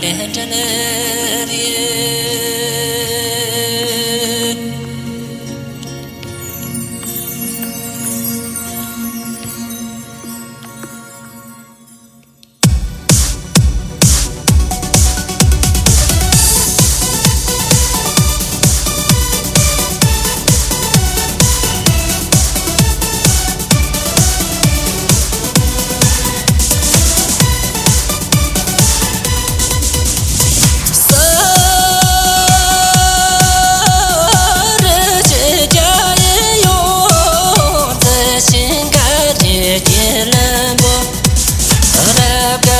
连着嘞。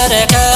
America.